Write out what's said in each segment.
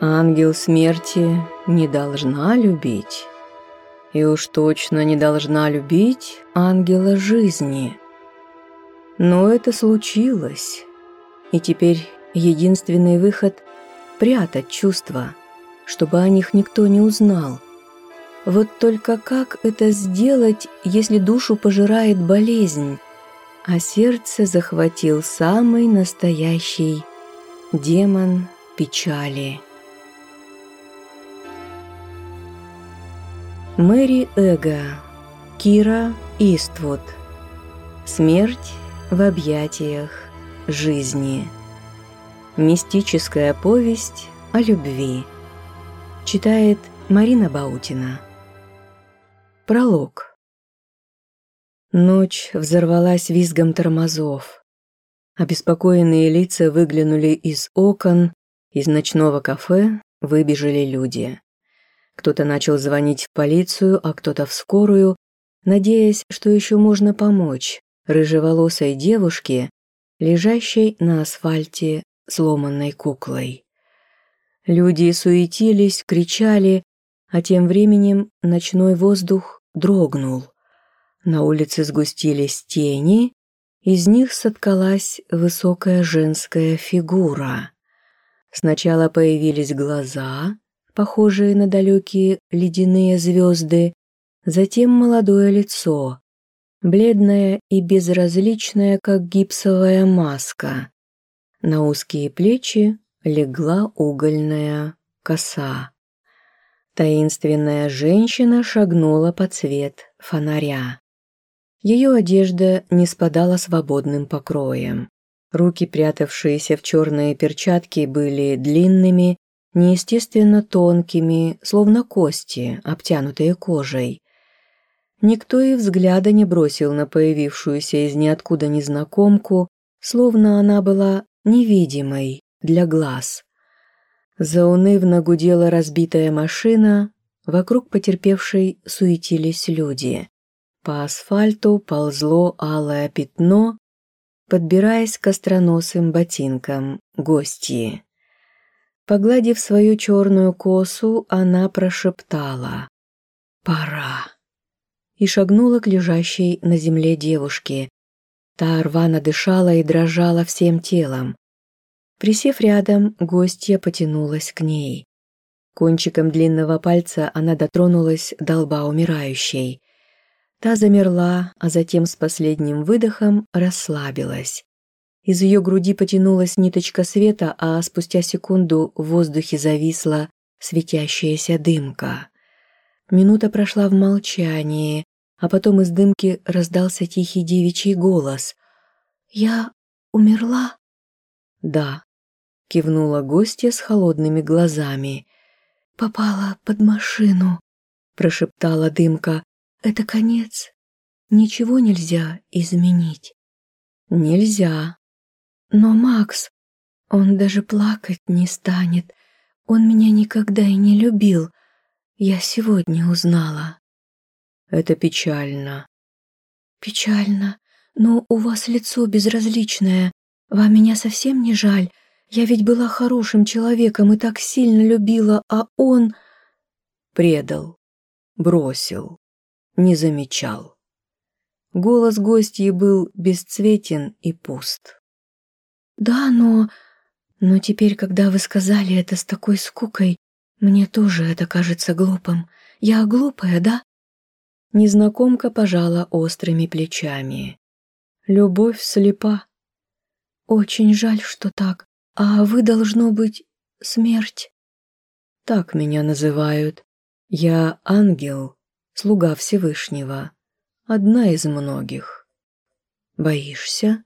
Ангел смерти не должна любить. И уж точно не должна любить ангела жизни. Но это случилось. И теперь единственный выход – прятать чувства, чтобы о них никто не узнал. Вот только как это сделать, если душу пожирает болезнь, а сердце захватил самый настоящий демон печали? Мэри Эго, Кира Иствуд. Смерть в объятиях жизни. Мистическая повесть о любви. Читает Марина Баутина. Пролог. Ночь взорвалась визгом тормозов. Обеспокоенные лица выглянули из окон, из ночного кафе выбежали люди. Кто-то начал звонить в полицию, а кто-то в скорую, надеясь, что еще можно помочь рыжеволосой девушке, лежащей на асфальте сломанной куклой. Люди суетились, кричали, а тем временем ночной воздух дрогнул. На улице сгустились тени, из них соткалась высокая женская фигура. Сначала появились глаза, похожие на далекие ледяные звезды, затем молодое лицо, бледное и безразличное, как гипсовая маска. На узкие плечи легла угольная коса. Таинственная женщина шагнула под цвет фонаря. Ее одежда не спадала свободным покроем. Руки, прятавшиеся в черные перчатки, были длинными неестественно тонкими, словно кости, обтянутые кожей. Никто и взгляда не бросил на появившуюся из ниоткуда незнакомку, словно она была невидимой для глаз. Заунывно гудела разбитая машина, вокруг потерпевшей суетились люди. По асфальту ползло алое пятно, подбираясь к остроносым ботинкам гостьи. Погладив свою черную косу, она прошептала «Пора» и шагнула к лежащей на земле девушке. Та рвано дышала и дрожала всем телом. Присев рядом, гостья потянулась к ней. Кончиком длинного пальца она дотронулась до лба умирающей. Та замерла, а затем с последним выдохом расслабилась. Из ее груди потянулась ниточка света, а спустя секунду в воздухе зависла светящаяся дымка. Минута прошла в молчании, а потом из дымки раздался тихий девичий голос. «Я умерла?» «Да», — кивнула гостья с холодными глазами. «Попала под машину», — прошептала дымка. «Это конец. Ничего нельзя изменить». «Нельзя», но Макс, он даже плакать не станет. Он меня никогда и не любил. Я сегодня узнала. Это печально. Печально. Но у вас лицо безразличное. Вам меня совсем не жаль. Я ведь была хорошим человеком и так сильно любила, а он... Предал. Бросил. Не замечал. Голос гостьи был бесцветен и пуст. «Да, но... Но теперь, когда вы сказали это с такой скукой, мне тоже это кажется глупым. Я глупая, да?» Незнакомка пожала острыми плечами. «Любовь слепа. Очень жаль, что так. А вы, должно быть, смерть». «Так меня называют. Я ангел, слуга Всевышнего, одна из многих. Боишься?»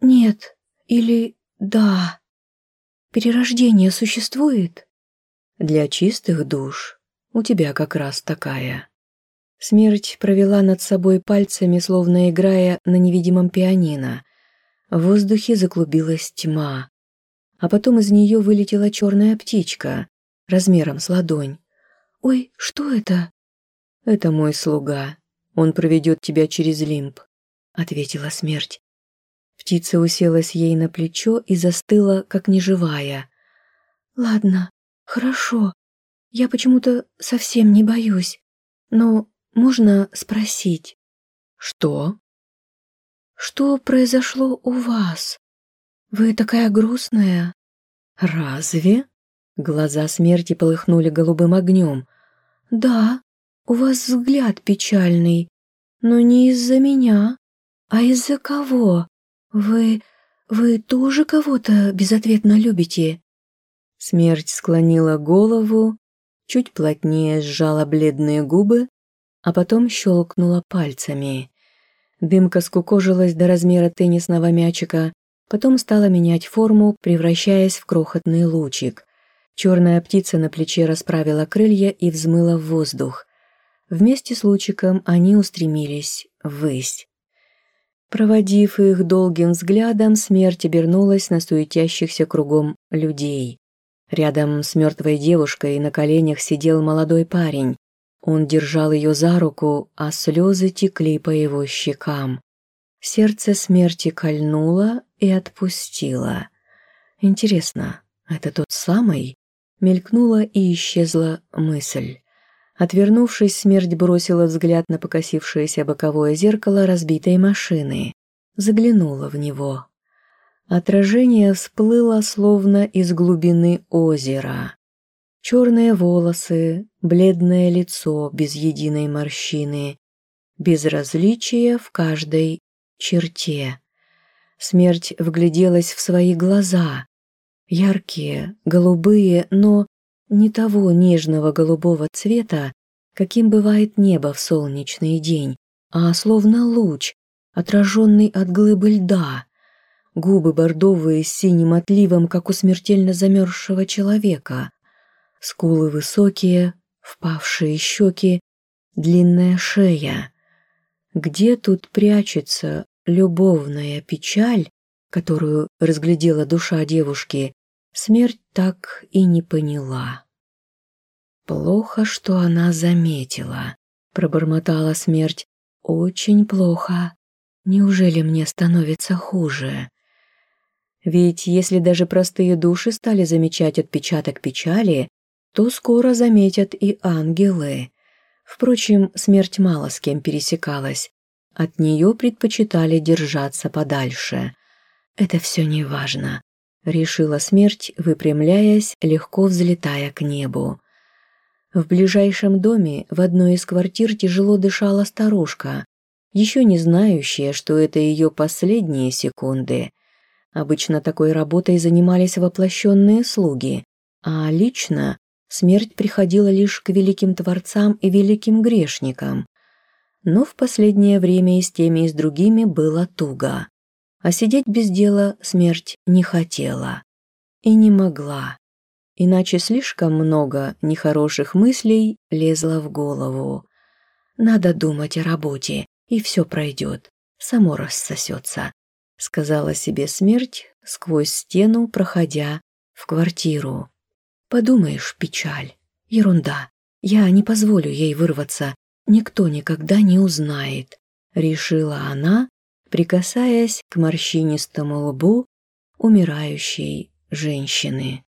Нет, или да. Перерождение существует? Для чистых душ у тебя как раз такая. Смерть провела над собой пальцами, словно играя на невидимом пианино. В воздухе заклубилась тьма, а потом из нее вылетела черная птичка, размером с ладонь. «Ой, что это?» «Это мой слуга. Он проведет тебя через лимб», — ответила смерть. Птица уселась ей на плечо и застыла, как неживая. Ладно, хорошо. Я почему-то совсем не боюсь. Но можно спросить? Что? Что произошло у вас? Вы такая грустная. Разве? Глаза смерти полыхнули голубым огнем. Да, у вас взгляд печальный, но не из-за меня, а из-за кого? Вы... вы тоже кого-то безответно любите? Смерть склонила голову, чуть плотнее сжала бледные губы, а потом щелкнула пальцами. Дымка скукожилась до размера теннисного мячика, потом стала менять форму, превращаясь в крохотный лучик. Черная птица на плече расправила крылья и взмыла в воздух. Вместе с лучиком они устремились ввысь. Проводив их долгим взглядом, смерть обернулась на суетящихся кругом людей. Рядом с мертвой девушкой на коленях сидел молодой парень. Он держал ее за руку, а слезы текли по его щекам. Сердце смерти кольнуло и отпустило. Интересно, это тот самый? Мелькнула и исчезла мысль. Отвернувшись, смерть бросила взгляд на покосившееся боковое зеркало разбитой машины. Заглянула в него. Отражение всплыло словно из глубины озера. Черные волосы, бледное лицо без единой морщины, безразличие в каждой черте. Смерть вгляделась в свои глаза. Яркие, голубые, но не того нежного голубого цвета, каким бывает небо в солнечный день, а словно луч, отраженный от глыбы льда губы бордовые с синим отливом, как у смертельно замерзшего человека, скулы высокие, впавшие щеки, длинная шея. Где тут прячется любовная печаль, которую разглядела душа девушки, смерть так и не поняла. «Плохо, что она заметила», — пробормотала смерть. «Очень плохо. Неужели мне становится хуже?» Ведь если даже простые души стали замечать отпечаток печали, то скоро заметят и ангелы. Впрочем, смерть мало с кем пересекалась. От нее предпочитали держаться подальше. «Это все не важно», — решила смерть, выпрямляясь, легко взлетая к небу. В ближайшем доме в одной из квартир тяжело дышала старушка, еще не знающая, что это ее последние секунды — Обычно такой работой занимались воплощенные слуги, а лично смерть приходила лишь к великим творцам и великим грешникам. Но в последнее время и с теми, и с другими было туго. А сидеть без дела смерть не хотела. И не могла. Иначе слишком много нехороших мыслей лезло в голову. Надо думать о работе, и все пройдет, само рассосется сказала себе смерть сквозь стену, проходя в квартиру. Подумаешь, печаль, ерунда. Я не позволю ей вырваться, никто никогда не узнает, решила она, прикасаясь к морщинистому лбу умирающей женщины.